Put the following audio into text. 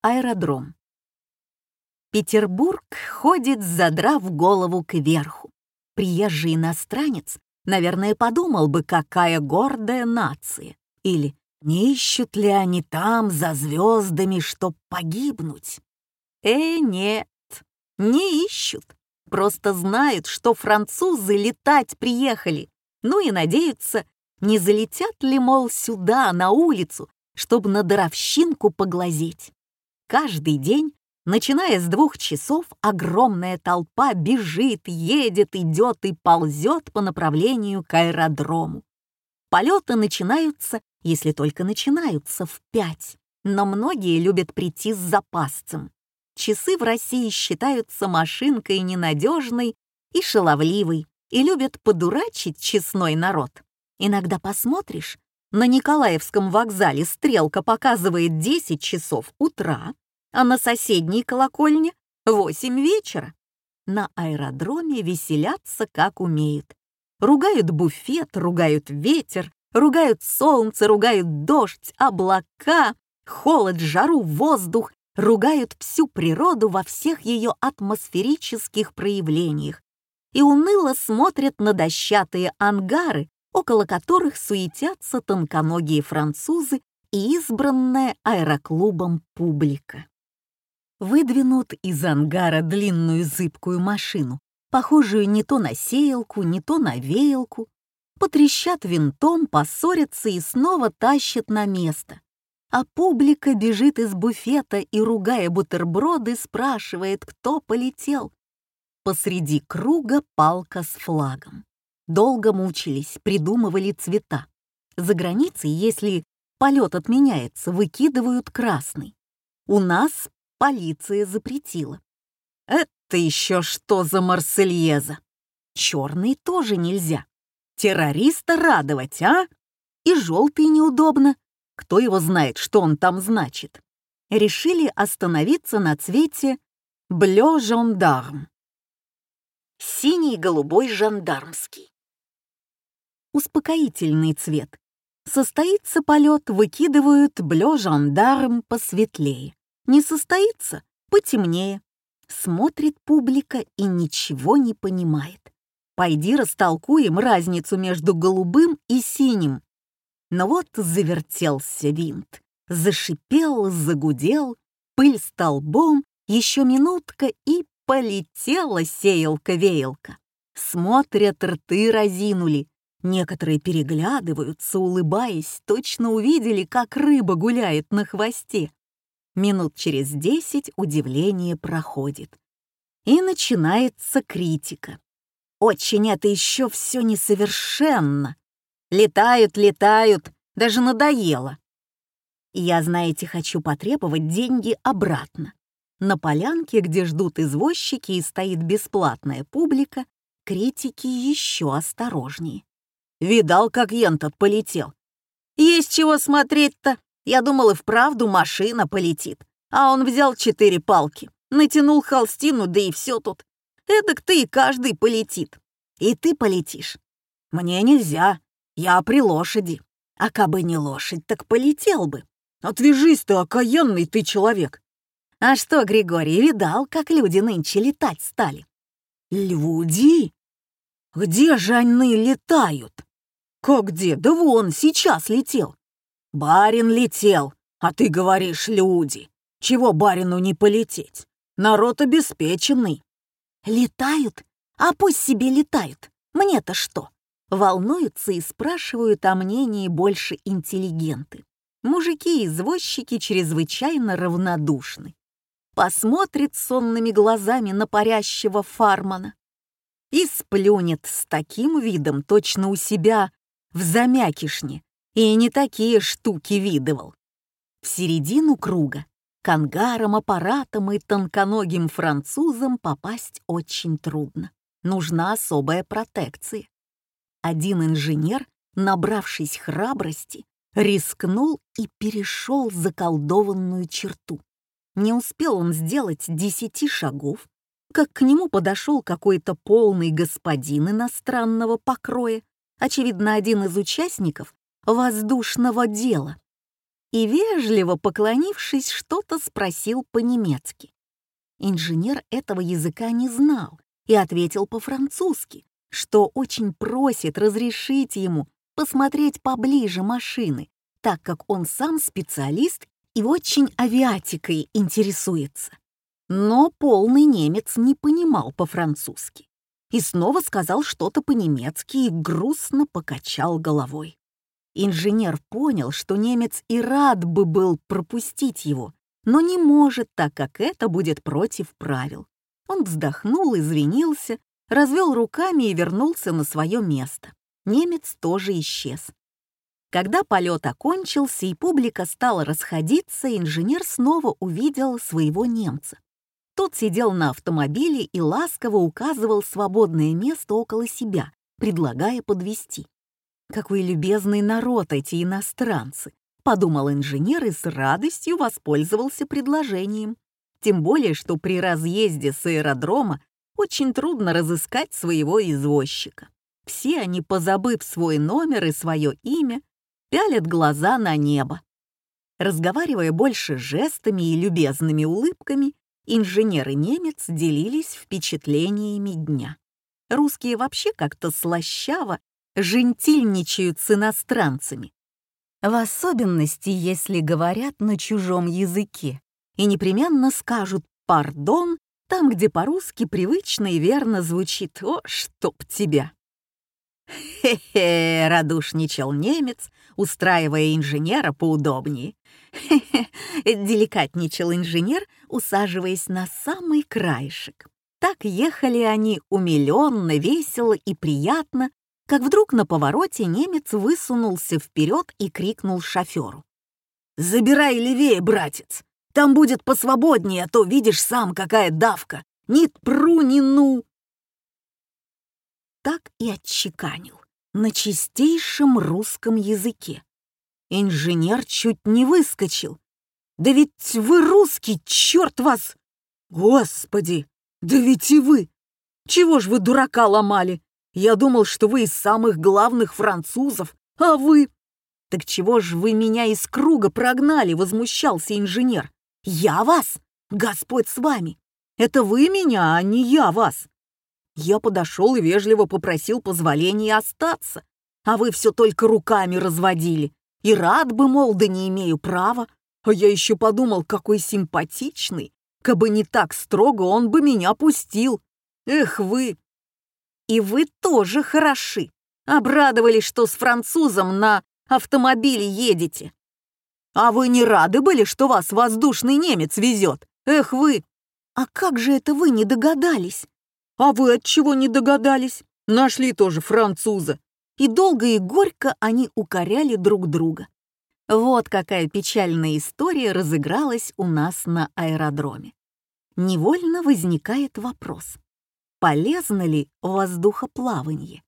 Аэродром. Петербург ходит, задрав голову кверху. Приезжий иностранец, наверное, подумал бы, какая гордая нация. Или не ищут ли они там за звездами, чтоб погибнуть? Э, нет, не ищут. Просто знают, что французы летать приехали. Ну и надеются, не залетят ли, мол, сюда, на улицу, чтобы на даровщинку поглазеть. Каждый день, начиная с двух часов, огромная толпа бежит, едет, идет и ползет по направлению к аэродрому. Полеты начинаются, если только начинаются, в пять, но многие любят прийти с запасцем. Часы в России считаются машинкой ненадежной и шаловливой и любят подурачить честной народ. Иногда посмотришь, на Николаевском вокзале стрелка показывает 10 часов утра, а на соседней колокольне — 8 вечера. На аэродроме веселятся как умеют. Ругают буфет, ругают ветер, ругают солнце, ругают дождь, облака, холод, жару, воздух, ругают всю природу во всех ее атмосферических проявлениях и уныло смотрят на дощатые ангары, около которых суетятся тонконогие французы и избранная аэроклубом публика. Выдвинут из ангара длинную зыбкую машину, похожую не то на сеялку, не то на веялку, потрещат винтом, поссорятся и снова тащат на место. А публика бежит из буфета и, ругая бутерброды, спрашивает, кто полетел. Посреди круга палка с флагом. Долго мучились, придумывали цвета. За границей, если полет отменяется, выкидывают красный. У нас полиция запретила. Это еще что за Марсельеза? Черный тоже нельзя. Террориста радовать, а? И желтый неудобно. Кто его знает, что он там значит? Решили остановиться на цвете «Блё жандарм». Синий-голубой жандармский успокоительный цвет. Состоится полет, выкидывают блё-жандарм посветлее. Не состоится — потемнее. Смотрит публика и ничего не понимает. Пойди растолкуем разницу между голубым и синим. Но вот завертелся винт, зашипел, загудел, пыль столбом, еще минутка и полетела сеялка-веялка. Смотрят, рты разинули, Некоторые переглядываются, улыбаясь, точно увидели, как рыба гуляет на хвосте. Минут через десять удивление проходит. И начинается критика. Очень это еще все несовершенно. Летают, летают, даже надоело. Я, знаете, хочу потребовать деньги обратно. На полянке, где ждут извозчики и стоит бесплатная публика, критики еще осторожнее. Видал, как ентот полетел. Есть чего смотреть-то. Я думал, и вправду машина полетит. А он взял четыре палки, натянул холстину, да и все тут. Эдак ты и каждый полетит. И ты полетишь. Мне нельзя. Я при лошади. А кабы не лошадь, так полетел бы. Отвяжись ты, окаянный ты человек. А что, Григорий, видал, как люди нынче летать стали? Люди? Где же они летают? «Как где? Да вон, сейчас летел». «Барин летел, а ты говоришь люди. Чего барину не полететь? Народ обеспеченный». «Летают? А пусть себе летают. Мне-то что?» Волнуются и спрашивают о мнении больше интеллигенты. Мужики-извозчики чрезвычайно равнодушны. Посмотрит сонными глазами на парящего фармана и сплюнет с таким видом точно у себя в замякишне и не такие штуки видывал. В середину круга к ангарам, аппаратам и тонконогим французам попасть очень трудно. Нужна особая протекция. Один инженер, набравшись храбрости, рискнул и перешел заколдованную черту. Не успел он сделать десяти шагов, как к нему подошел какой-то полный господин иностранного покроя очевидно, один из участников воздушного дела. и, вежливо поклонившись, что-то спросил по-немецки. Инженер этого языка не знал и ответил по-французски, что очень просит разрешить ему посмотреть поближе машины, так как он сам специалист и очень авиатикой интересуется. Но полный немец не понимал по-французски и снова сказал что-то по-немецки и грустно покачал головой. Инженер понял, что немец и рад бы был пропустить его, но не может, так как это будет против правил. Он вздохнул, извинился, развел руками и вернулся на свое место. Немец тоже исчез. Когда полет окончился и публика стала расходиться, инженер снова увидел своего немца. Тот сидел на автомобиле и ласково указывал свободное место около себя, предлагая подвести. «Какой любезный народ эти иностранцы!» — подумал инженер и с радостью воспользовался предложением. Тем более, что при разъезде с аэродрома очень трудно разыскать своего извозчика. Все они, позабыв свой номер и свое имя, пялят глаза на небо. Разговаривая больше жестами и любезными улыбками, инженер и немец делились впечатлениями дня. Русские вообще как-то слащаво жентильничают с иностранцами. В особенности, если говорят на чужом языке и непременно скажут «пардон» там, где по-русски привычно и верно звучит «О, чтоб тебя!». «Хе-хе!» — радушничал немец, устраивая инженера поудобнее. «Хе-хе!» — деликатничал инженер, усаживаясь на самый краешек. Так ехали они умиленно, весело и приятно, как вдруг на повороте немец высунулся вперед и крикнул шоферу. «Забирай левее, братец! Там будет посвободнее, а то видишь сам, какая давка! Ни пру, ни ну!» Так и отчеканил на чистейшем русском языке. Инженер чуть не выскочил. «Да ведь вы русский, черт вас! Господи! Да ведь и вы! Чего ж вы дурака ломали? Я думал, что вы из самых главных французов, а вы...» «Так чего ж вы меня из круга прогнали?» — возмущался инженер. «Я вас? Господь с вами! Это вы меня, а не я вас!» Я подошел и вежливо попросил позволения остаться, а вы все только руками разводили. И рад бы, мол, да не имею права. А я еще подумал, какой симпатичный. Кабы не так строго, он бы меня пустил. Эх вы, и вы тоже хороши. Обрадовались, что с французом на автомобиле едете. А вы не рады были, что вас воздушный немец везет? Эх вы! А как же это вы не догадались? А вы от чего не догадались? Нашли тоже француза. И долго и горько они укоряли друг друга. Вот какая печальная история разыгралась у нас на аэродроме. Невольно возникает вопрос полезно ли воздухоплавание.